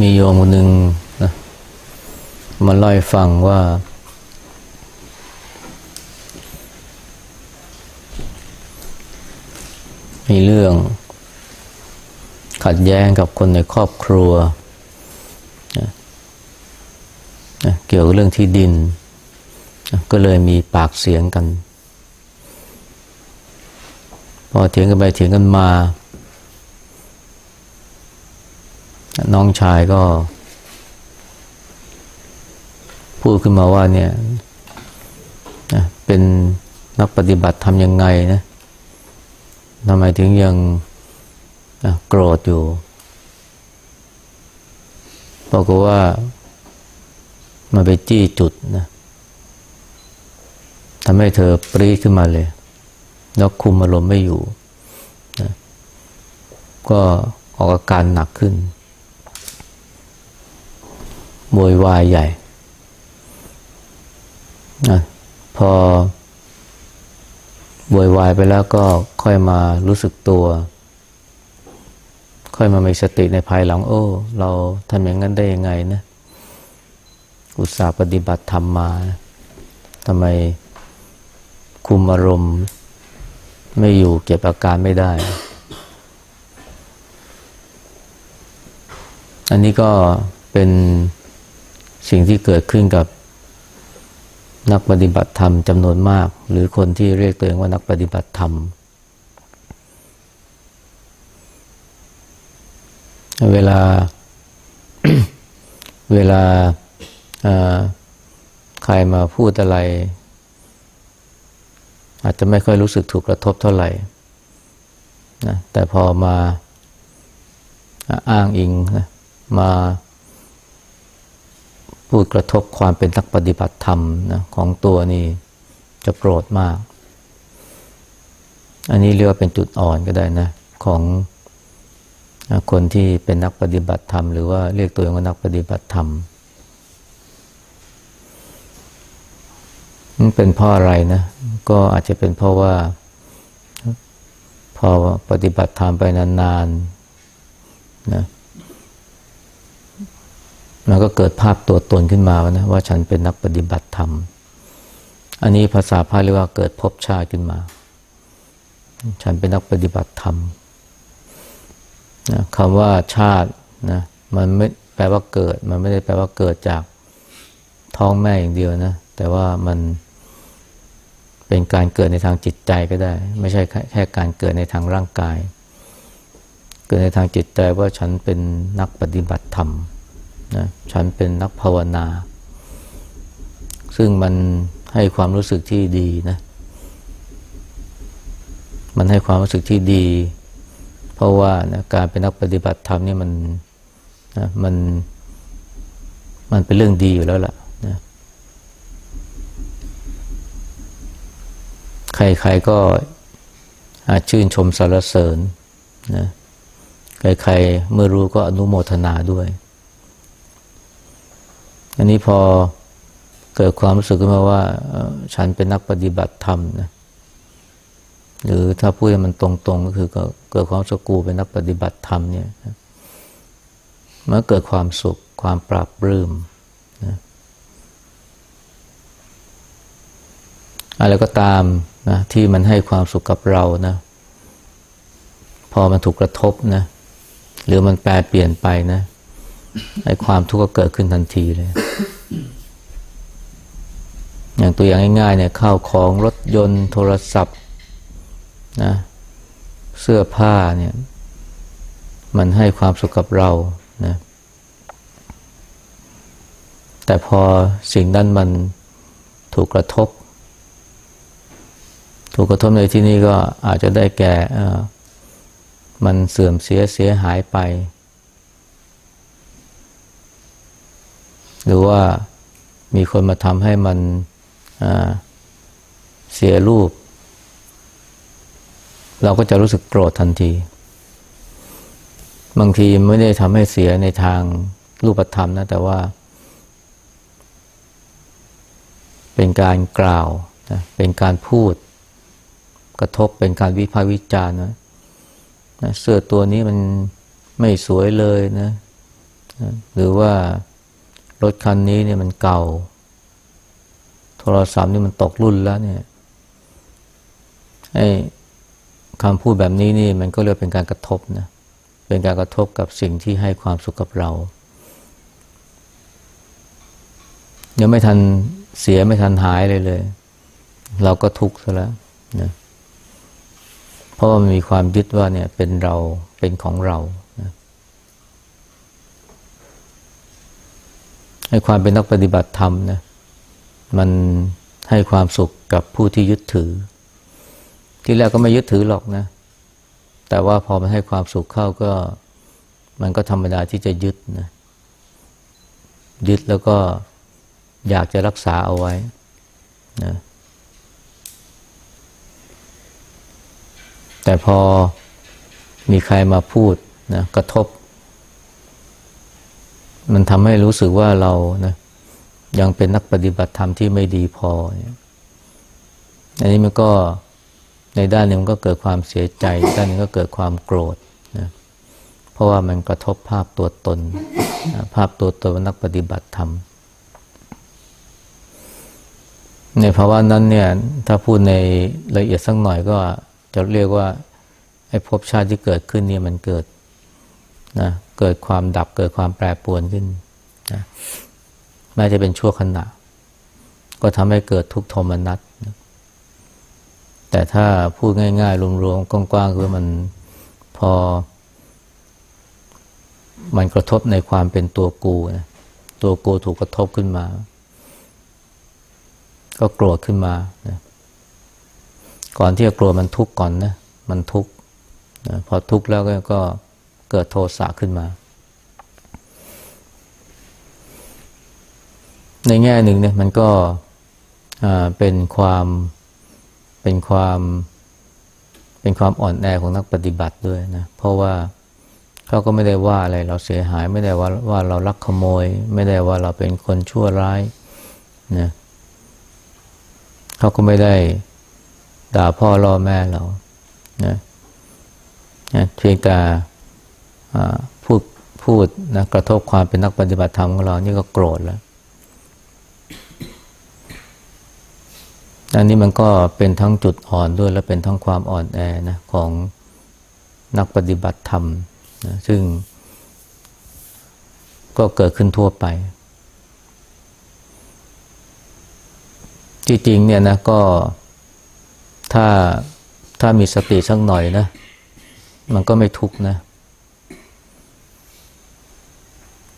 มีโยมคนหนึ่งนะมาเล่าให้ฟังว่า มีเรื่อง ขัดแย้งกับคนในครอบครัวนะนะเกี่ยวกับเรื่องที่ดินนะก็เลยมีปากเสียงกัน พอเถียงกันไปเถียงกันมา น้องชายก็ พูดขึ้นมาว่าเนี่ยเป็นนักปฏิบัติทำยังไงนะทำไมถึงยังโกรธอยู่บอกว่ามาไปจี้จุดนะทำให้เธอปรีขึ้นมาเลย แล้วคุมอารมณ์ไม่อยู่นะก็ออกอาการหนักขึ้น โวยวายใหญ่นะพอโวยวายไปแล้วก็ค่อยมารู้สึกตัว ค่อยมามีสติในภายหลังโอ้ เราทำอย่างนั้นได้ยังไงนะ อุตส่าห์ปฏิบัติธรรมมาทำไมคุมอารมณ์ ไม่อยู่เก็บอาการไม่ได้ อันนี้ก็เป็น สิ่งที่เกิดขึ้นกับนักปฏิบัติธรรมจำนวนมาก หรือคนที่เรียกตัวเองว่านักปฏิบัติธรรม เวลาเวลาใครมาพูดอะไร อาจจะไม่ค่อยรู้สึกถูกกระทบเท่าไหร่นะแต่พอมาอ้างอิงนะมา พูดกระทบความเป็นนักปฏิบัติธรรมนะของตัวนี่จะโกรธมาก อันนี้เรียกว่าเป็นจุดอ่อนก็ได้นะ ของคนที่เป็นนักปฏิบัติธรรม หรือว่าเรียกตัวเองว่านักปฏิบัติธรรมมันเป็นเพราะอะไรนะ ก็อาจจะเป็นเพราะว่า พอปฏิบัติธรรมไปนานๆนะ มันก็เกิดภาพตัวตนขึ้นมานะว่าฉันเป็นนักปฏิบัติธรรม อันนี้ภาษาพาเรียกว่าเกิดภพชาติขึ้นมา ฉันเป็นนักปฏิบัติธรรมนะคำว่าชาตินะมันไม่แปลว่าเกิด มันไม่ได้แปลว่าเกิดจากท้องแม่อย่างเดียวนะ แต่ว่ามันเป็นการเกิดในทางจิตใจก็ได้ ไม่ใช่แค่การเกิดในทางร่างกาย เกิดในทางจิตใจว่าฉันเป็นนักปฏิบัติธรรม นะฉันเป็นนักภาวนา ซึ่งมันให้ความรู้สึกที่ดีนะ มันให้ความรู้สึกที่ดี เพราะว่านะการเป็นนักปฏิบัติธรรมนี่มันนะมันมันเป็นเรื่องดีอยู่แล้วล่ะนะใครๆก็อาจชื่นชมสรรเสริญนะใครๆเมื่อรู้ก็อนุโมทนาด้วย อันนี้พอเกิดความรู้สึกขึ้นมาว่า ฉันเป็นนักปฏิบัติธรรมนะหรือถ้าพูดให้มันตรงๆ ก็คือเกิดความสกูเป็นนักปฏิบัติธรรมเนี่ยมันเกิดความสุขความปราบรื้มนะอะไรก็ตามนะที่มันให้ความสุขกับเรานะ พอมันถูกกระทบนะ หรือมันแปลเปลี่ยนไปนะ ไอ้ความทุกข์ก็เกิดขึ้นทันทีเลย อย่างตัวอย่างง่ายๆเนี่ยข้าวของรถยนต์ โทรศัพท์นะเสื้อผ้าเนี่ย มันให้ความสุขกับเรานะแต่พอสิ่งนั้นมันถูกกระทบ ถูกกระทบในที่นี้ก็อาจจะได้แก่มันเสื่อมเสียเสียหายไป หรือว่ามีคนมาทำให้มันเสียรูป เราก็จะรู้สึกโกรธทันที บางทีไม่ได้ทำให้เสียในทางรูปธรรมนะ แต่ว่า เป็นการกล่าวนะเป็นการพูด กระทบเป็นการวิพากษ์วิจารณ์นะนะเสื้อตัวนี้มันไม่สวยเลยนะ หรือว่า รถคันนี้เนี่ยมันเก่า โทรศัพท์นี่มันตกรุ่นแล้วเนี่ยไอ้คำพูดแบบนี้นี่มันก็เรียกเป็นการกระทบนะเป็นการกระทบกับสิ่งที่ให้ความสุขกับเรายังไม่ทันเสียไม่ทันหายเลยเลย เราก็ทุกข์ซะแล้วนะเพราะว่ามันมีความยึดว่าเนี่ยเป็นเราเป็นของเรานะ ให้ความเป็นนักปฏิบัติธรรมนะมันให้ความสุขกับผู้ที่ยึดถือ ที่แรกก็ไม่ยึดถือหรอกนะ แต่ว่าพอมันให้ความสุขเข้าก็ มันก็ธรรมดาที่จะยึดนะยึดแล้วก็อยากจะรักษาเอาไว้นะแต่พอมีใครมาพูดนะกระทบ มันทำให้รู้สึกว่าเรานะยังเป็นนักปฏิบัติธรรมที่ไม่ดีพอเนี่ยอันนี้มันก็ในด้านหนึ่งก็เกิดความเสียใจ ด้านหนึ่งก็เกิดความโกรธนะเพราะว่ามันกระทบภาพตัวตน ภาพตัวตนนักปฏิบัติธรรม ในภาวะนั้นเนี่ย ถ้าพูดในละเอียดสักหน่อยก็จะเรียกว่าไอ้ภพชาติที่เกิดขึ้นเนี่ยมันเกิดนะ เกิดความดับเกิดความแปรปรวนขึ้นนะแม้จะเป็นชั่วขณะ ก็ทำให้เกิดทุกข์โทมนัสนะแต่ถ้าพูดง่ายๆรวมๆกว้างๆคือมันพอ มันกระทบในความเป็นตัวกูนะตัวกูถูกกระทบขึ้นมา ก็โกรธขึ้นมานะก่อนที่จะโกรธมันทุกข์ก่อนนะมันทุกข์นะพอทุกข์แล้วก็ เกิดโทสะขึ้นมา ในแง่หนึ่งเนี่ยมันก็เป็นความเป็นความเป็นความอ่อนแอของนักปฏิบัติด้วยนะ เพราะว่าเขาก็ไม่ได้ว่าอะไรเราเสียหายไม่ได้ว่าว่าเราลักขโมย ไม่ได้ว่าเราเป็นคนชั่วร้ายนะเขาก็ไม่ได้ด่าพ่อล่อแม่เรานะนะเพียงแต่ พูดพูดนะกระทบความเป็นนักปฏิบัติธรรมของเรานี่ก็โกรธแล้วอันนี้มันก็เป็นทั้งจุดอ่อนด้วยและเป็นทั้งความอ่อนแอนะของนักปฏิบัติธรรมนะซึ่งก็เกิดขึ้นทั่วไป จริงๆเนี่ยนะก็ถ้าถ้ามีสติสักหน่อยนะ มันก็ไม่ทุกข์นะ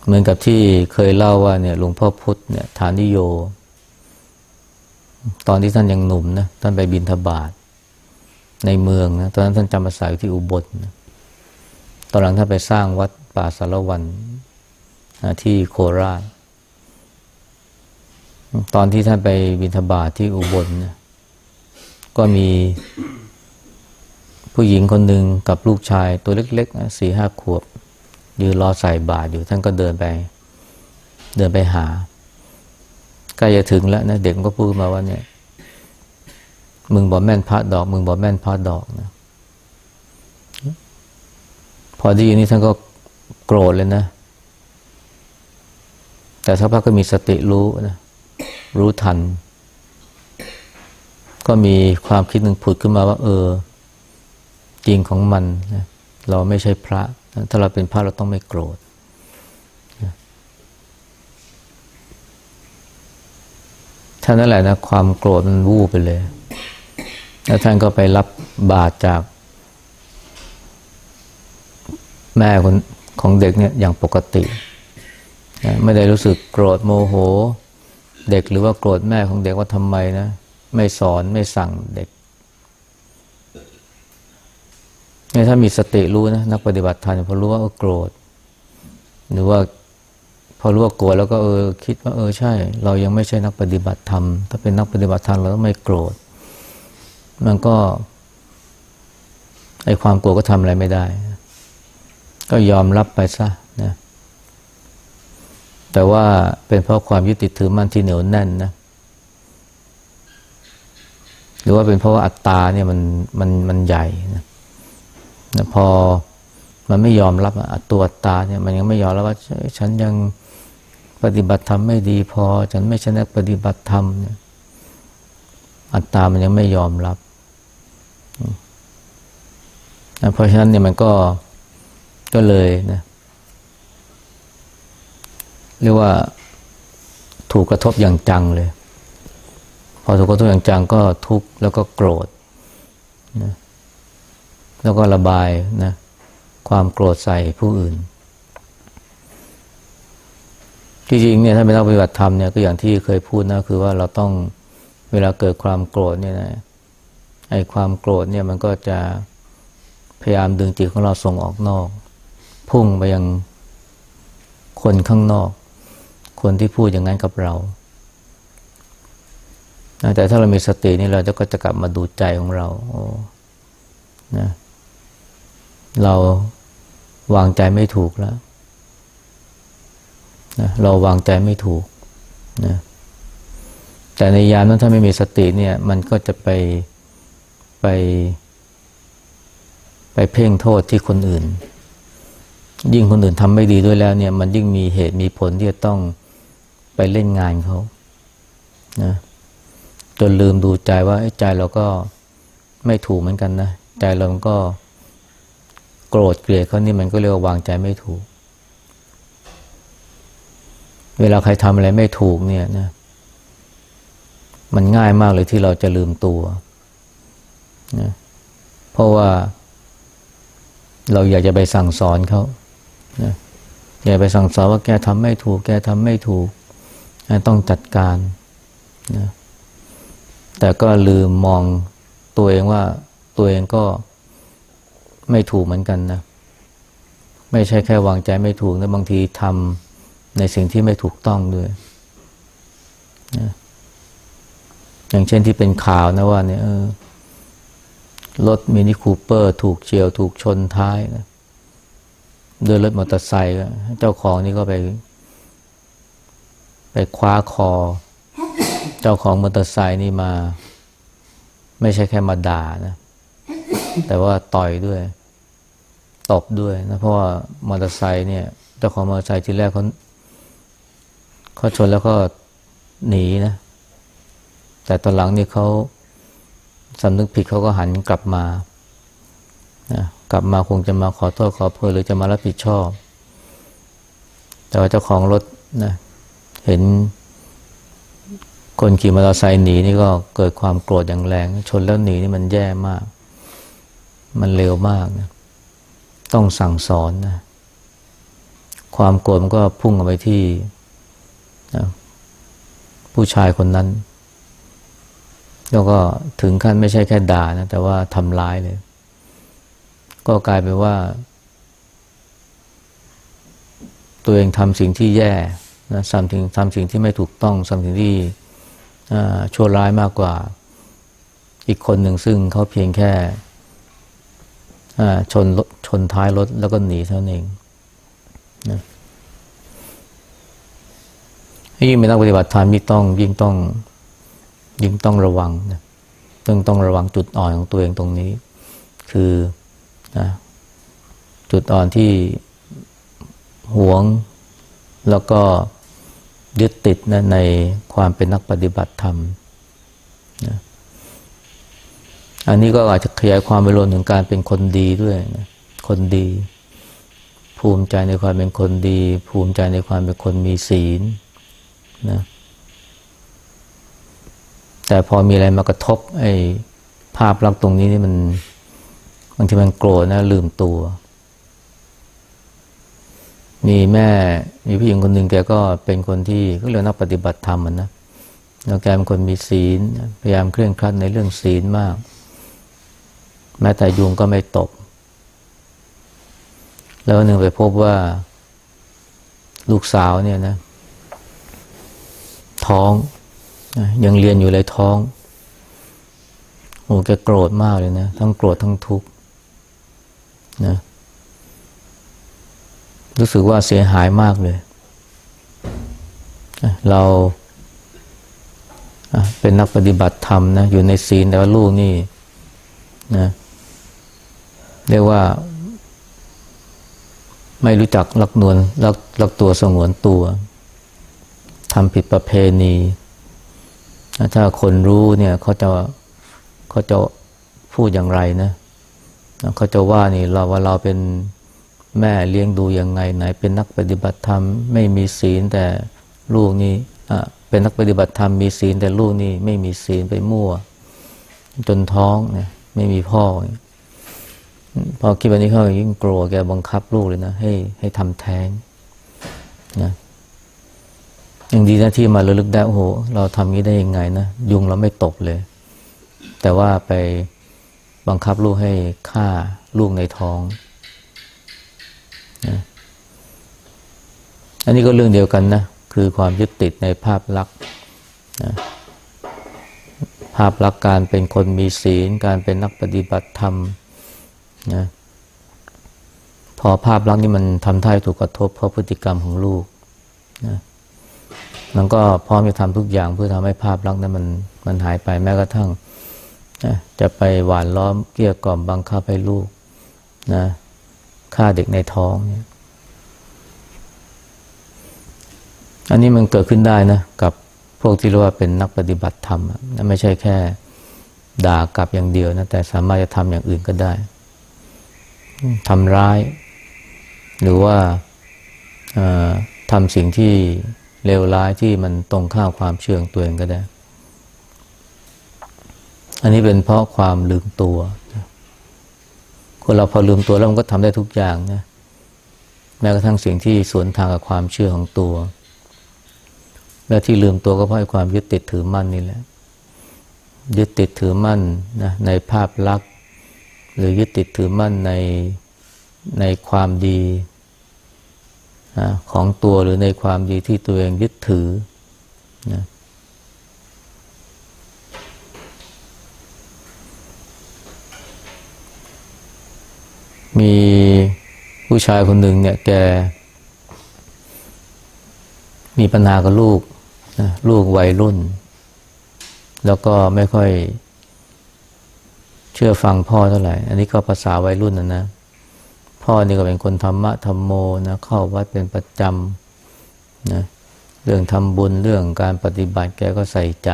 เหมือนกับที่เคยเล่าว่าเนี่ยหลวงพ่อพุธเนี่ยฐานิโย ตอนที่ท่านยังหนุ่มนะท่านไปบินทบาทในเมืองนะตอนนั้นท่านจำพรรษาอยู่ที่อุบลนะตอนหลังท่านไปสร้างวัดป่าสารวันที่โคราช ตอนที่ท่านไปบินทบาทที่อุบลนะก็มีผู้หญิงคนหนึ่งกับลูกชายตัวเล็กๆสี่ห้าขวบ ยืนรอใส่บาตรอยู่ท่านก็เดินไป เดินไปหาใกล้จะถึงแล้วนะเด็กก็พูดมาว่าเนี่ย มึงบอกแม่นพระดอก มึงบอกแม่นพระดอกนะพอไดีนี้ท่านก็โกรธเลยนะ แต่สักพักก็มีสติรู้นะรู้ทัน ก็มีความคิดหนึ่งผุดขึ้นมาว่า เออ จริงของมันนะเราไม่ใช่พระ ถ้าเราเป็นพระเราต้องไม่โกรธท่านั้นแหละนะความโกรธมันวูบไปเลย แล้วท่านก็ไปรับบาตรจาก แม่คนของเด็กเนี่ยอย่างปกติ ไม่ได้รู้สึกโกรธโมโห เด็กหรือว่าโกรธแม่ของเด็กว่าทำไมนะ ไม่สอนไม่สั่งเด็ก เนี่ยถ้ามีสติรู้นะนักปฏิบัติธรรมพอรู้ว่าโกรธ หรือว่าพอรู้ว่าโกรธแล้วก็เออคิดว่าเออใช่ เรายังไม่ใช่นักปฏิบัติธรรม ถ้าเป็นนักปฏิบัติธรรมเราต้องไม่โกรธ มันก็ไอความโกรธก็ทำอะไรไม่ได้ ก็ยอมรับไปซะนะแต่ว่าเป็นเพราะความยึดติดถือมั่นที่เหนียวแน่นนะหรือว่าเป็นเพราะว่าอัตตาเนี่ยมันมันมันใหญ่นะ นะพอมันไม่ยอมรับอะตัวตาเนี่ยมันยังไม่ยอมรับว่าฉันยังปฏิบัติธรรมไม่ดีพอ ฉันไม่ชนะปฏิบัติธรรมเนี่ยอัตตามันยังไม่ยอมรับเพราะฉะนั้นเนี่ยมันก็ก็เลยนะเรียกว่าถูกกระทบอย่างจังเลย พอถูกกระทบอย่างจังก็ทุกข์แล้วก็โกรธนะ แล้วก็ระบายนะความโกรธใส่ผู้อื่นที่จริงเนี่ยถ้าเป็นนักปฏิบัติธรรมเนี่ยก็อย่างที่เคยพูดนะคือว่าเราต้องเวลาเกิดความโกรธเนี่ยนะไอ้ความโกรธเนี่ยมันก็จะพยายามดึงจิตของเราส่งออกนอก พุ่งไปยังคนข้างนอก คนที่พูดอย่างนั้นกับเราแต่ถ้าเรามีสตินี่เราจะก็จะกลับมาดูใจของเราโอ้นะ เราวางใจไม่ถูกแล้วนะเราวางใจไม่ถูกนะแต่ในยามนั้นถ้าไม่มีสติเนี่ย มันก็จะไปไป ไปเพ่งโทษที่คนอื่น ยิ่งคนอื่นทำไม่ดีด้วยแล้ว เนี่ย มันยิ่งมีเหตุมีผลที่จะต้องไปเล่นงานเขานะจนลืมดูใจว่าใจเราก็ไม่ถูกเหมือนกันนะ ใจเราก็ โกรธเกลียดเขานี่มันก็เรียกว่าวางใจไม่ถูก เวลาใครทำอะไรไม่ถูกเนี่ยนะมันง่ายมากเลยที่เราจะลืมตัวนะเพราะว่าเราอยากจะไปสั่งสอนเขานะอยากไปสั่งสอนว่าแกทำไม่ถูก แกทำไม่ถูก ต้องจัดการนะแต่ก็ลืมมองตัวเองว่าตัวเองก็ ไม่ถูกเหมือนกันนะ ไม่ใช่แค่วางใจไม่ถูกนะบางทีทำในสิ่งที่ไม่ถูกต้องด้วยนะอย่างเช่นที่เป็นข่าวนะว่าเนี่ยรถมินิคูเปอร์ ถูกเฉียว ถูกชนท้ายนะเดินรถมอเตอร์ไซค์เจ้าของนี่ก็ไป ไปคว้าคอ เจ้าของมอเตอร์ไซค์นี่มา ไม่ใช่แค่มาด่านะ แต่ว่าต่อยด้วย ตบด้วยนะเพราะว่ามอเตอร์ไซค์เนี่ยเจ้าของมอเตอร์ไซค์ทีแรกเขาเขาชนแล้วก็หนีนะ แต่ตอนหลังนี่เขาสำนึกผิดเขาก็หันกลับมานะกลับมาคงจะมาขอโทษขอโพยหรือจะมารับผิดชอบ แต่ว่าเจ้าของรถนะเห็นคนขี่มอเตอร์ไซค์หนีนี่ก็เกิดความโกรธอย่างแรง ชนแล้วหนีนี่มันแย่มาก มันเร็วมากนะ ต้องสั่งสอนนะความโกรธมันก็พุ่งออกไปที่นะผู้ชายคนนั้น แล้วก็ถึงขั้นไม่ใช่แค่ด่านะ แต่ว่าทำร้ายเลย ก็กลายเป็นว่า ตัวเองทำสิ่งที่แย่นะทำสิ่งทำสิ่งที่ไม่ถูกต้องทำสิ่งที่ชั่วร้ายมากกว่า อีกคนหนึ่งซึ่งเขาเพียงแค่ชนรถ ชนท้ายรถแล้วก็หนีเท่านั้นเองนะยิ่งเป็นนักปฏิบัติธรรมยิ่งต้องยิ่งต้องยิ่งต้องระวังนะต้องต้องระวังจุดอ่อนของตัวเองตรงนี้ คือนะจุดอ่อนที่หวงแล้วก็ยึดติดนะในความเป็นนักปฏิบัติธรรมนะอันนี้ก็อาจจะขยายความไปรวมถึงการเป็นคนดีด้วยนะ คนดี ภูมิใจในความเป็นคนดี ภูมิใจในความเป็นคนมีศีลนะแต่พอมีอะไรมากระทบ ไอ้ภาพลักษณ์ตรงนี้นี่มันบางทีมันโกรธนะลืมตัว มีแม่ มีผู้หญิงคนหนึ่งแกก็เป็นคนที่ก็เรียกนักปฏิบัติธรรมนะแล้วแกเป็นคนมีศีล พยายามเคร่งครัดในเรื่องศีลมาก แม้แต่ยุงก็ไม่ตก แล้วหนึ่งไปพบว่า ลูกสาวเนี่ยนะ ท้องยังเรียนอยู่เลยท้อง โอ้แกโกรธมากเลยนะ ทั้งโกรธทั้งทุกข์นะรู้สึกว่าเสียหายมากเลยเราเป็นนักปฏิบัติธรรมนะอยู่ในศีลแต่ว่าลูกนี่นะเรียกว่า ไม่รู้จักรักนวลรักรักตัวสงวนตัวทำผิดประเพณี ถ้าคนรู้เนี่ยเขาจะเขาจะพูดอย่างไรนะเขาจะว่านี่เราว่าเราเป็นแม่เลี้ยงดูยังไงไหน เป็นนักปฏิบัติธรรมไม่มีศีลแต่ลูกนี่เป็นนักปฏิบัติธรรมมีศีลแต่ลูกนี่ไม่มีศีลไปมั่ว จนท้องเนี่ยไม่มีพ่อ พอคิดแบบนี้เขายิ่งกลัวแกบังคับลูกเลยนะ ให้ให้ทำแท้งนะอย่างดีนะที่มาระลึกได้โอ้โหเราทำนี้ได้ยังไงนะยุงเราไม่ตกเลย แต่ว่าไปบังคับลูกให้ฆ่าลูกในท้องนะอันนี้ก็เรื่องเดียวกันนะ คือความยึดติดในภาพลักษณ์นะภาพลักษณ์การเป็นคนมีศีล การเป็นนักปฏิบัติธรรม นะพอภาพลักษณ์นี้มันทำท่าถูกกระทบ เพราะพฤติกรรมของลูกนะมันก็พร้อมจะทำทุกอย่างเพื่อทำให้ภาพลักษณ์นั้นมันมันหายไปแม้กระทั่งนะจะไปหวานล้อมเกลี้ยกล่อมบังคับให้ลูกนะฆ่าเด็กในท้องเนี่ยอันนี้มันเกิดขึ้นได้นะ กับพวกที่เรียกว่าเป็นนักปฏิบัติธรรมนะไม่ใช่แค่ด่ากลับอย่างเดียวนะแต่สามารถจะทำอย่างอื่นก็ได้ ทำร้าย หรือว่าทำสิ่งที่เลวร้ายที่มันตรงข้ามความเชื่อของตัวเองก็ได้ อันนี้เป็นเพราะความลืมตัว คนเราพอลืมตัวแล้วมันก็ทำได้ทุกอย่างนะแม้กระทั่งสิ่งที่สวนทางกับความเชื่อของตัว และที่ลืมตัวก็เพราะความยึดติดถือมั่นนี่แหละยึดติดถือมั่นนะในภาพลักษณ์ หรือยึดติดถือมั่นในในความดีนะของตัวหรือในความดีที่ตัวเองยึดถือนะมีผู้ชายคนหนึ่งเนี่ยแก มีปัญหากับลูกนะลูกวัยรุ่น แล้วก็ไม่ค่อย เชื่อฟังพ่อเท่าไหร่ อันนี้ก็ภาษาวัยรุ่นนะนะ พ่อนี่ก็เป็นคนธรรมะธรรมโมนะเข้าวัดเป็นประจำนะเรื่องทำบุญเรื่องการปฏิบัติแกก็ใส่ใจ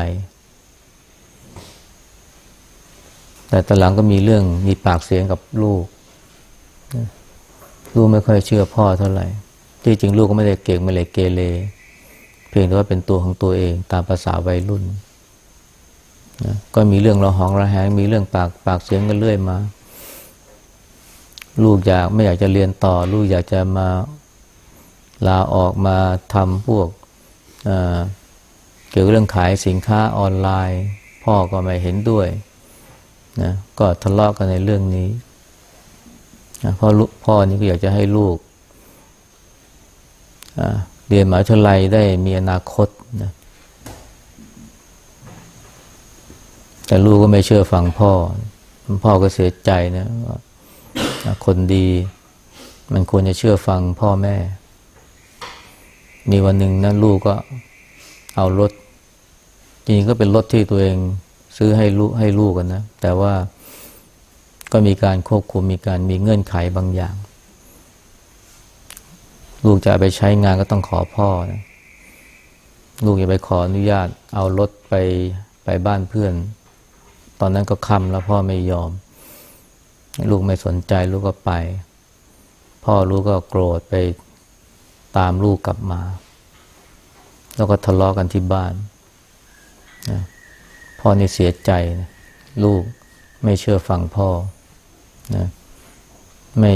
แต่ตอนหลังก็มีเรื่องมีปากเสียงกับลูกลูกไม่ค่อยเชื่อพ่อเท่าไหร่ ที่จริงลูกก็ไม่ได้เก่งไม่เลยเกเรเพียงแต่ว่าเป็นตัวของตัวเองตามภาษาวัยรุ่น นะก็มีเรื่องระหองระแหงมีเรื่องปากปากเสียงกันเรื่อยมา ลูกอยากไม่อยากจะเรียนต่อ ลูกอยากจะมาลาออกมาทำพวกเกี่ยวกับเรื่องขายสินค้าออนไลน์ พ่อก็ไม่เห็นด้วยนะก็ทะเลาะกันในเรื่องนี้นะพ่อพ่อนี่ก็อยากจะให้ลูกเรียนหมหาวิทยาลัยได้มีอนาคตนะ แต่ลูกก็ไม่เชื่อฟังพ่อ พ่อก็เสียใจนะว่าคนดี มันควรจะเชื่อฟังพ่อแม่ มีวันหนึ่งนะลูกก็เอารถ จริงๆก็เป็นรถที่ตัวเองซื้อให้ลูกให้ลูกกันนะ แต่ว่าก็มีการควบคุมมีการมีเงื่อนไขบางอย่าง ลูกจะไปใช้งานก็ต้องขอพ่อนะลูกอย่าไปขออนุญาต เอารถไปไปบ้านเพื่อน ตอนนั้นก็ค่ำแล้วพ่อไม่ยอม ลูกไม่สนใจลูกก็ไป พ่อลูกก็โกรธไปตามลูกกลับมา แล้วก็ทะเลาะกันที่บ้านนะพ่อนี่เสียใจนะลูกไม่เชื่อฟังพ่อนะไม่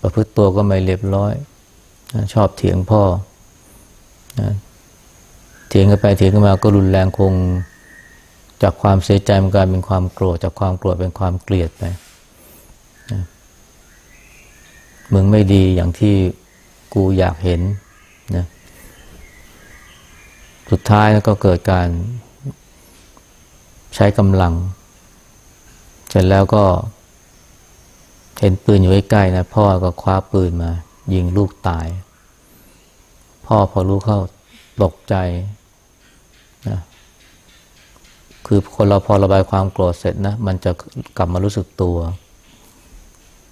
ประพฤติตัวก็ไม่เรียบร้อยนะชอบเถียงพ่อนะเถียงกันไปเถียงกันมาก็รุนแรงคง จากความเสียใจมันกลายเป็นความโกรธจากความโกรธเป็นความเกลียดไปมึงไม่ดีอย่างที่กูอยากเห็นนะสุดท้ายก็เกิดการใช้กำลัง เสร็จแล้วก็ เห็นปืนอยู่ใกล้ๆนะพ่อก็คว้าปืนมา ยิงลูกตาย พ่อพอรู้เข้าตกใจ คือคนเราพอระบายความโกรธเสร็จนะ มันจะกลับมารู้สึกตัว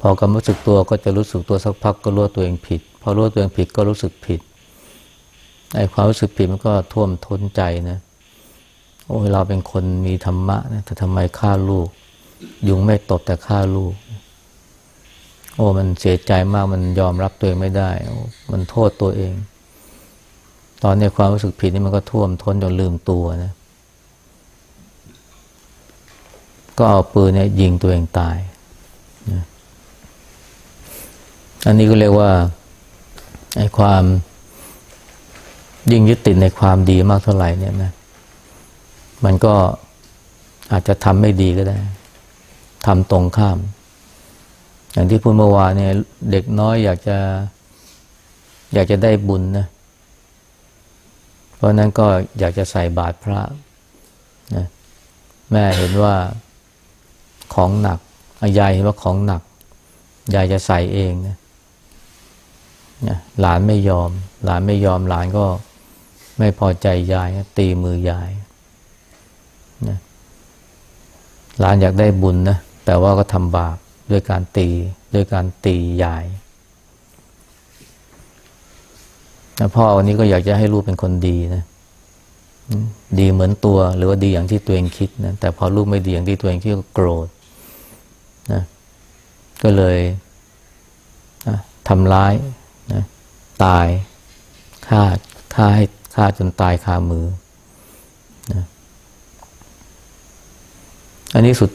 พอกำรู้สึกตัวก็จะรู้สึกตัวสักพักก็รู้ตัวเองผิด พอรู้ตัวเองผิดก็รู้สึกผิดไอ้ความรู้สึกผิดมันก็ท่วมท้นใจนะโอ้ยเราเป็นคนมีธรรมะนะแต่ทำไมฆ่าลูก ยุงไม่ตบแต่ฆ่าลูก โอ้มันเสียใจมากมันยอมรับตัวเองไม่ได้มันโทษตัวเอง ตอนนี้ความรู้สึกผิดนี่มันก็ท่วมท้นจนลืมตัวนะ ก็เอาปืนเนี่ยยิงตัวเองตายนะอันนี้ก็เรียกว่าไอ้ความยิ่งยึดติดในความดีมากเท่าไหร่เนี่ยนะ มันก็อาจจะทำไม่ดีก็ได้ทำตรงข้าม อย่างที่พูดเมื่อวานเนี่ย เด็กน้อยอยากจะ อยากจะได้บุญนะ เพราะนั้นก็อยากจะใส่บาตรพระนะแม่เห็นว่า ของหนักยายเห็นว่าของหนักยายจะใส่เองนะหลานไม่ยอม หลานไม่ยอมหลานก็ไม่พอใจยายตีมือยายนะหลานอยากได้บุญนะแต่ว่าก็ทำบาปด้วยการตีด้วยการตียายพ่อวันนี้ก็อยากจะให้ลูกเป็นคนดีนะดีเหมือนตัว หรือว่าดีอย่างที่ตัวเองคิดนะแต่พอลูกไม่ดีอย่างที่ตัวเองคิดก็โกรธ นะก็เลยนะทำร้ายนะตายฆ่าฆ่าให้ฆ่าจนตายคามือนะอันนี้สุด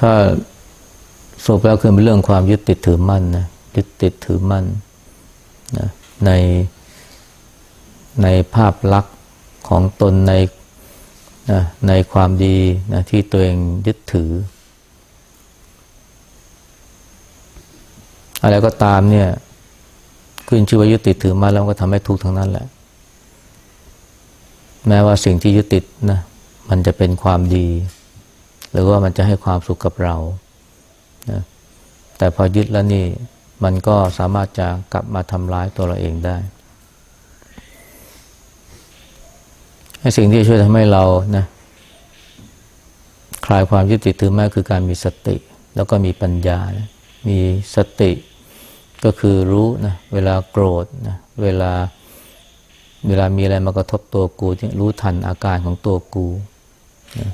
ถ้าสุดแล้วคือเป็นเรื่องความยึดติดถือมั่นนะยึดติดถือมั่นนะในในภาพลักษณ์ของตนในนะในความดีนะที่ตัวเองยึดถือ อะไรก็ตามเนี่ยขึ้นชื่อว่ายึดติดถือมาแล้วก็ทำให้ทุกข์ทั้งนั้นแหละ แม้ว่าสิ่งที่ยึดติดนะมันจะเป็นความดี หรือว่ามันจะให้ความสุขกับเรานะแต่พอยึดแล้วนี่ มันก็สามารถจะกลับมาทำร้ายตัวเราเองได้สิ่งที่ช่วยทำให้เรานะคลายความยึดติดถือมากคือการมีสติ แล้วก็มีปัญญานะมีสติ ก็คือรู้นะเวลาโกรธนะเวลาเวลามีอะไรมากระทบตัวกูรู้ทันอาการของตัวกูนะ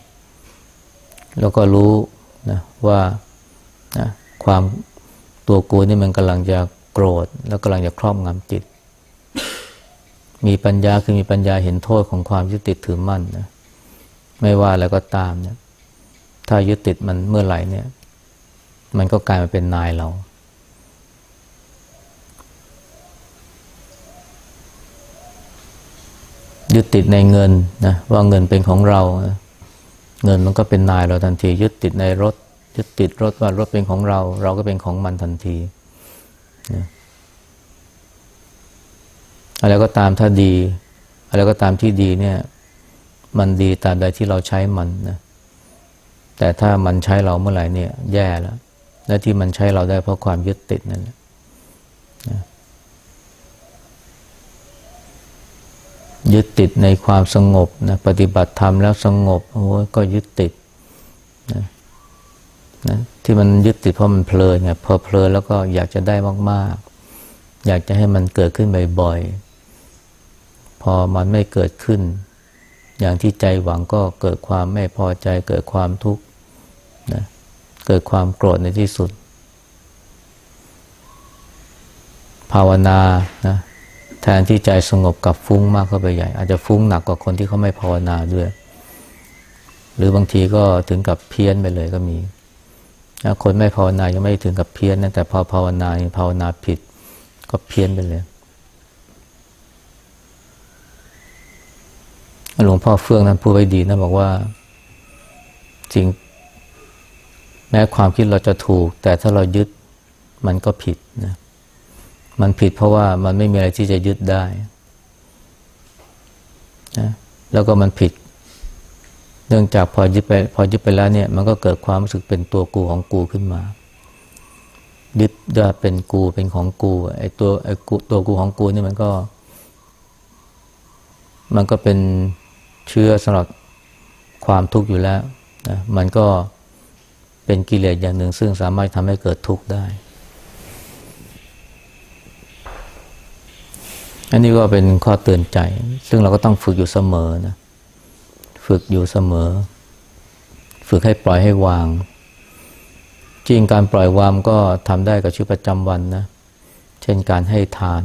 แล้วก็รู้นะว่านะความตัวกูนี่มันกำลังจะโกรธ แล้วกำลังจะครอบงำจิต มีปัญญาคือมีปัญญาเห็นโทษของความยึดติดถือมั่นนะไม่ว่าแล้วก็ตามเนี่ยถ้ายึดติดมันเมื่อไหร่เนี่ย มันก็กลายมาเป็นนายเรา ยึดติดในเงินนะว่าเงินเป็นของเรา เงินมันก็เป็นนายเราทันที ยึดติดในรถ ยึดติดรถว่ารถเป็นของเรา เราก็เป็นของมันทันทีนะอะไรก็ตามถ้าดี อะไรก็ตามที่ดีเนี่ย มันดีตามใดที่เราใช้มันนะแต่ถ้ามันใช้เราเมื่อไหร่เนี่ย แย่แล้วและที่มันใช้เราได้เพราะความยึดติดนั่นแหละ ยึดติดในความสงบนะปฏิบัติธรรมแล้วสงบโอ้ก็ยึดติดนะนะที่มันยึดติดเพราะมันเพลินไงพอเพลินแล้วก็อยากจะได้มากๆ อยากจะให้มันเกิดขึ้นบ่อยๆ พอมันไม่เกิดขึ้น อย่างที่ใจหวังก็เกิดความไม่พอใจเกิดความทุกข์นะเกิดความโกรธในที่สุด ภาวนานะ แทนที่ใจสงบกับฟุ้งมากเข้าไปใหญ่ อาจจะฟุ้งหนักกว่าคนที่เขาไม่ภาวนาด้วย หรือบางทีก็ถึงกับเพี้ยนไปเลยก็มีคนไม่ภาวนายังไม่ถึงกับเพี้ยนนะแต่พอภาวนาภาวนาผิด ก็เพี้ยนไปเลยหลวงพ่อเฟื่องนั้นพูดไว้ดีนะบอกว่าจริง แม้ความคิดเราจะถูก แต่ถ้าเรายึดมันก็ผิดนะ มันผิดเพราะว่ามันไม่มีอะไรที่จะยึดได้นะแล้วก็มันผิด เนื่องจากพอยึดไปพอยึดไปแล้วเนี่ย มันก็เกิดความรู้สึกเป็นตัวกูของกูขึ้นมา ยึดว่าเป็นกูเป็นของกูไอ้ตัวไอ้กูตัวกูของกูนี่มันก็ มันก็เป็นเชื้อสำหรับความทุกข์อยู่แล้วนะมันก็เป็นกิเลสอย่างหนึ่ง ซึ่งสามารถทำให้เกิดทุกข์ได้ อันนี้ก็เป็นข้อเตือนใจ ซึ่งเราก็ต้องฝึกอยู่เสมอนะ ฝึกอยู่เสมอ ฝึกให้ปล่อยให้วาง จริงการปล่อยวางก็ทำได้กับชีวิตประจำวันนะ เช่นการให้ทาน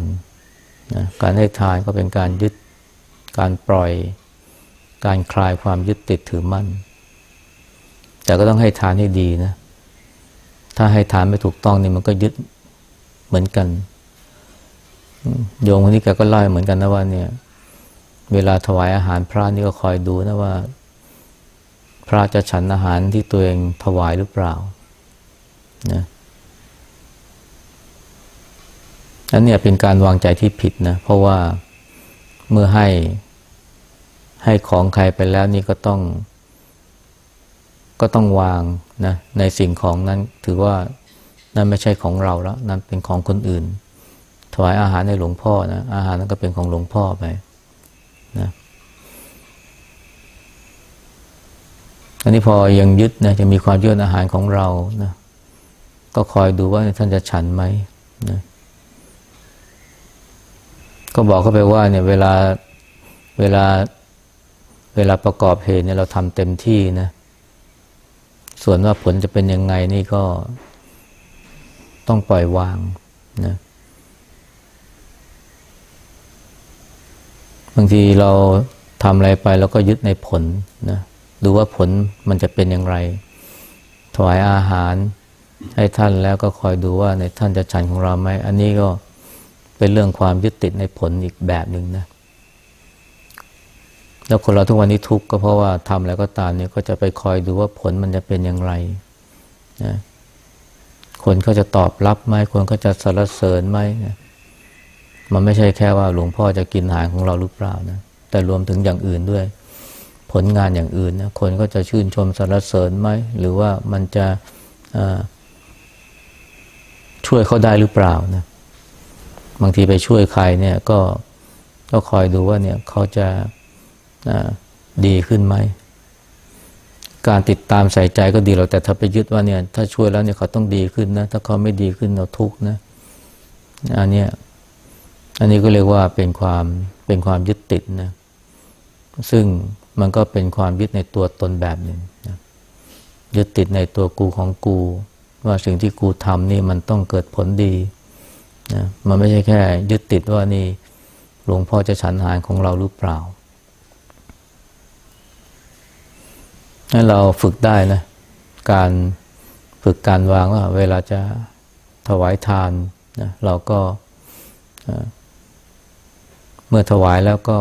นะการให้ทานก็เป็นการยึด การปล่อย การคลายความยึดติดถือมั่น แต่ก็ต้องให้ทานให้ดีนะ ถ้าให้ทานไม่ถูกต้องนี่มันก็ยึดเหมือนกัน โยมคนนี้แกก็เล่าเหมือนกันนะว่าเนี่ย เวลาถวายอาหารพระนี่ก็คอยดูนะว่า พระจะฉันอาหารที่ตัวเองถวายหรือเปล่านะอันเนี้เป็นการวางใจที่ผิดนะ เพราะว่าเมื่อให้ให้ของใครไปแล้วนี่ก็ต้อง ก็ต้องวางนะในสิ่งของนั้นถือว่านั่นไม่ใช่ของเราแล้ว นั่นเป็นของคนอื่น ถวายอาหารในหลวงพ่อนะอาหารนั้นก็เป็นของหลวงพ่อไปนะอันนี้พอยังยึดนะจะมีความยึดอาหารของเรานะก็คอยดูว่าท่านจะฉันไหมนะก็บอกเขาไปว่าเนี่ยเวลาเวลาเวลาประกอบเหตุเนี่ยเราทำเต็มที่นะ ส่วนว่าผลจะเป็นยังไงนี่ก็ต้องปล่อยวางนะ บางทีเราทำอะไรไปเราก็ยึดในผลนะดูว่าผลมันจะเป็นอย่างไร ถวายอาหารให้ท่านแล้วก็คอยดูว่าในท่านจะฉันของเราไหมอันนี้ก็เป็นเรื่องความยึดติดในผลอีกแบบหนึ่งนะ แล้วคนเราทุกวันนี้ทุกข์ก็เพราะว่าทำอะไรก็ตามเนี่ยก็จะไปคอยดูว่าผลมันจะเป็นอย่างไรนะคนเขาจะตอบรับไหมคนเขาจะสรรเสริญไหมนะ มันไม่ใช่แค่ว่าหลวงพ่อจะกินอาหารของเราหรือเปล่านะ แต่รวมถึงอย่างอื่นด้วย ผลงานอย่างอื่นนะคนก็จะชื่นชมสรรเสริญไหม หรือว่ามันจะช่วยเขาได้หรือเปล่านะบางทีไปช่วยใครเนี่ยก็ก็คอยดูว่าเนี่ยเขาจะดีขึ้นไหม การติดตามใส่ใจก็ดีเราแต่ถ้าไปยึดว่าเนี่ย ถ้าช่วยแล้วเนี่ยเขาต้องดีขึ้นนะ ถ้าเขาไม่ดีขึ้นเราทุกข์นะอันเนี้ย อันนี้ก็เรียกว่าเป็นความเป็นความยึดติดนะซึ่งมันก็เป็นความยึดในตัวตนแบบหนึ่งนะยึดติดในตัวกูของกู ว่าสิ่งที่กูทำนี่มันต้องเกิดผลดีนะมันไม่ใช่แค่ ยึดติดว่านี่หลวงพ่อจะฉันหารของเราหรือเปล่าให้เราฝึกได้นะ การฝึกการวางว่า เวลาจะถวายทานนะเราก็ มื่อถวายแล้วก็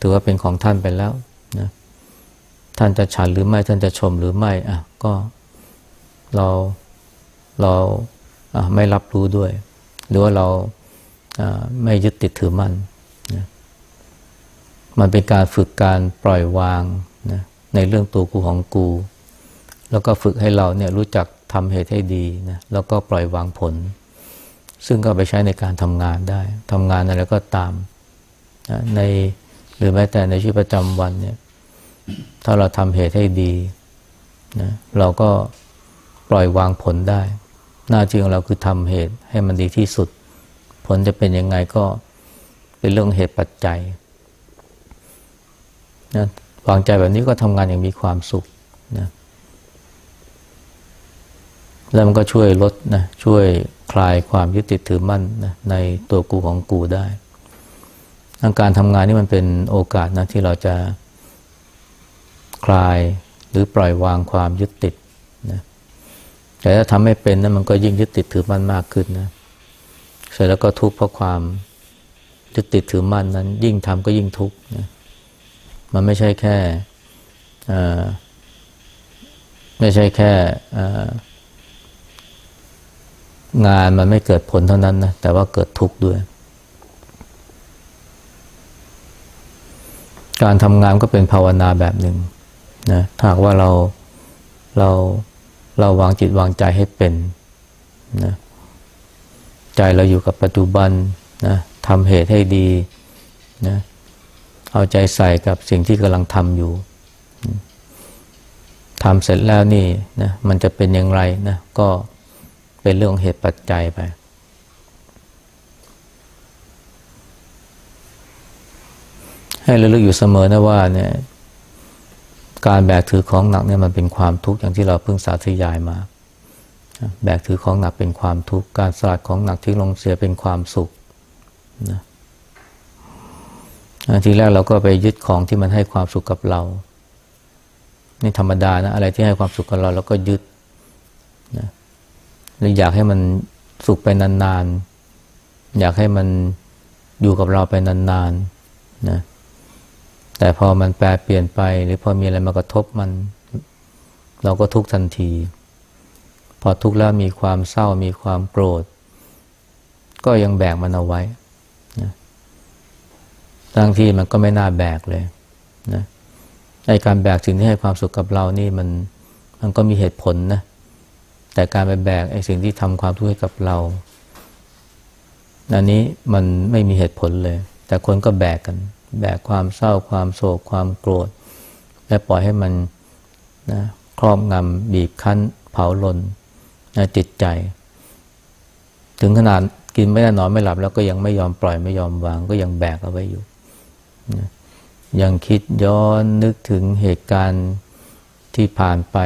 ถือว่าเป็นของท่านไปแล้วนะท่านจะฉันหรือไม่ท่านจะชมหรือไม่อะก็เราเราไม่รับรู้ด้วย หรือว่าเราไม่ยึดติดถือมันนะมันเป็นการฝึกการปล่อยวางนะในเรื่องตัวกูของกู แล้วก็ฝึกให้เราเนี่ยรู้จักทำเหตุให้ดีนะแล้วก็ปล่อยวางผล ซึ่งก็ไปใช้ในการทำงานได้ทำงานอะไรก็ตาม ในหรือแม้แต่ในชีวิตประจำวันเนี่ย ถ้าเราทำเหตุให้ดีนะเราก็ปล่อยวางผลได้ หน้าที่ของเราคือทำเหตุให้มันดีที่สุด ผลจะเป็นยังไงก็เป็นเรื่องเหตุปัจจัยนะวางใจแบบนี้ก็ทำงานอย่างมีความสุขนะแล้วมันก็ช่วยลดนะช่วยคลายความยึดติดถือมั่นนะในตัวกูของกูได้ การทำงานนี่มันเป็นโอกาสนะที่เราจะคลายหรือปล่อยวางความยึดติดนะแต่ถ้าทำไม่เป็นนะมันก็ยิ่งยึดติดถือมั่นมากขึ้นนะเสร็จแล้วก็ทุกข์เพราะความยึดติดถือมั่นนั้น ยิ่งทำก็ยิ่งทุกข์นะมันไม่ใช่แค่ไม่ใช่แค่งานมันไม่เกิดผลเท่านั้นนะแต่ว่าเกิดทุกข์ด้วย การทำงานก็เป็นภาวนาแบบหนึ่งนะถ้าว่าเราเราเราวางจิตวางใจให้เป็นนะใจเราอยู่กับปัจจุบันนะทำเหตุให้ดีนะเอาใจใส่กับสิ่งที่กำลังทำอยู่ทำเสร็จแล้วนี่นะมันจะเป็นอย่างไรนะก็เป็นเรื่องเหตุปัจจัยไป ให้ระลึกอยู่เสมอนะว่าเนี่ยการแบกถือของหนักเนี่ยมันเป็นความทุกข์อย่างที่เราเพิ่งสาธยายมา แบกถือของหนักเป็นความทุกข์การสลัดของหนักที่ลงเสียเป็นความสุขนะทีแรกเราก็ไปยึดของที่มันให้ความสุขกับเรานี่ธรรมดานะอะไรที่ให้ความสุขกับเราเราก็ยึดนะหรืออยากให้มันสุขไปนานๆอยากให้มันอยู่กับเราไปนานๆนะ แต่พอมันแปลเปลี่ยนไป หรือพอมีอะไรมากระทบมัน เราก็ทุกทันที พอทุกแล้วมีความเศร้ามีความโกรธ ก็ยังแบกมันเอาไว้นะทั้งที่มันก็ไม่น่าแบกเลยนะไอการแบกสิ่งที่ให้ความสุขกับเรานี่มันมันก็มีเหตุผลนะแต่การไปแบกไอสิ่งที่ทำความทุกข์ให้กับเราอันนี้มันไม่มีเหตุผลเลย แต่คนก็แบกกัน แบกความเศร้าความโศกความโกรธ และปล่อยให้มันนะครอบงำบีบคั้น เผาลนนะจิตใจ ถึงขนาดกินไม่ได้นอนไม่หลับ แล้วก็ยังไม่ยอมปล่อยไม่ยอมวาง ก็ยังแบกเอาไว้อยู่นะยังคิดย้อนนึกถึงเหตุการณ์ที่ผ่านไป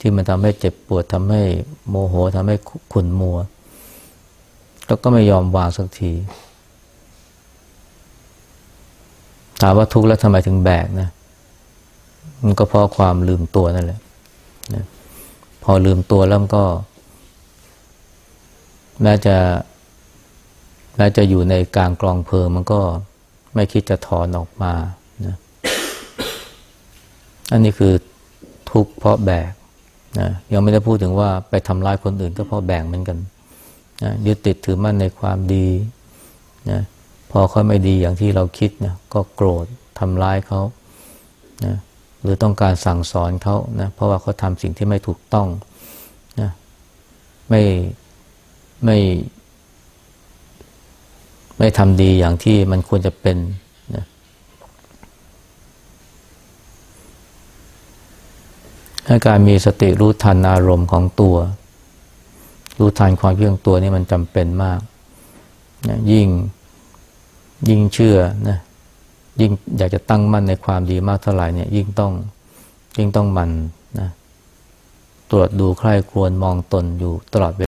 ที่มันทำให้เจ็บปวดทำให้โมโหทำให้ขุ่นมัว แล้วก็ไม่ยอมวางสักที ถามว่าทุกข์แล้วทำไมถึงแบกนะมันก็เพราะความลืมตัวนั่นแหละนะพอลืมตัวแล้วก็แม้จะแม้จะอยู่ในกลางกลองเพลิงมันก็ไม่คิดจะถอนออกมานะอันนี้คือทุกข์เพราะแบกนะยังไม่ได้พูดถึงว่าไปทำร้ายคนอื่นก็เพราะแบ่งเหมือนกันนะยึดติดถือมั่นในความดีนะ พอเขาไม่ดีอย่างที่เราคิดนะก็โกรธทำร้ายเขานะหรือต้องการสั่งสอนเขานะเพราะว่าเขาทำสิ่งที่ไม่ถูกต้องนะไม่ไม่ไม่ทำดีอย่างที่มันควรจะเป็นให้การมีสติรู้ทันอารมณ์ของตัว รู้ทันความเพียงตัวนี่มันจำเป็นมากนะยิ่ง ยิ่งเชื่อนะยิ่งอยากจะตั้งมั่นในความดีมากเท่าไหร่เนี่ยยิ่งต้องยิ่งต้องมันนะตรวจดูใคร่ควรมองตนอยู่ตลอดเวลา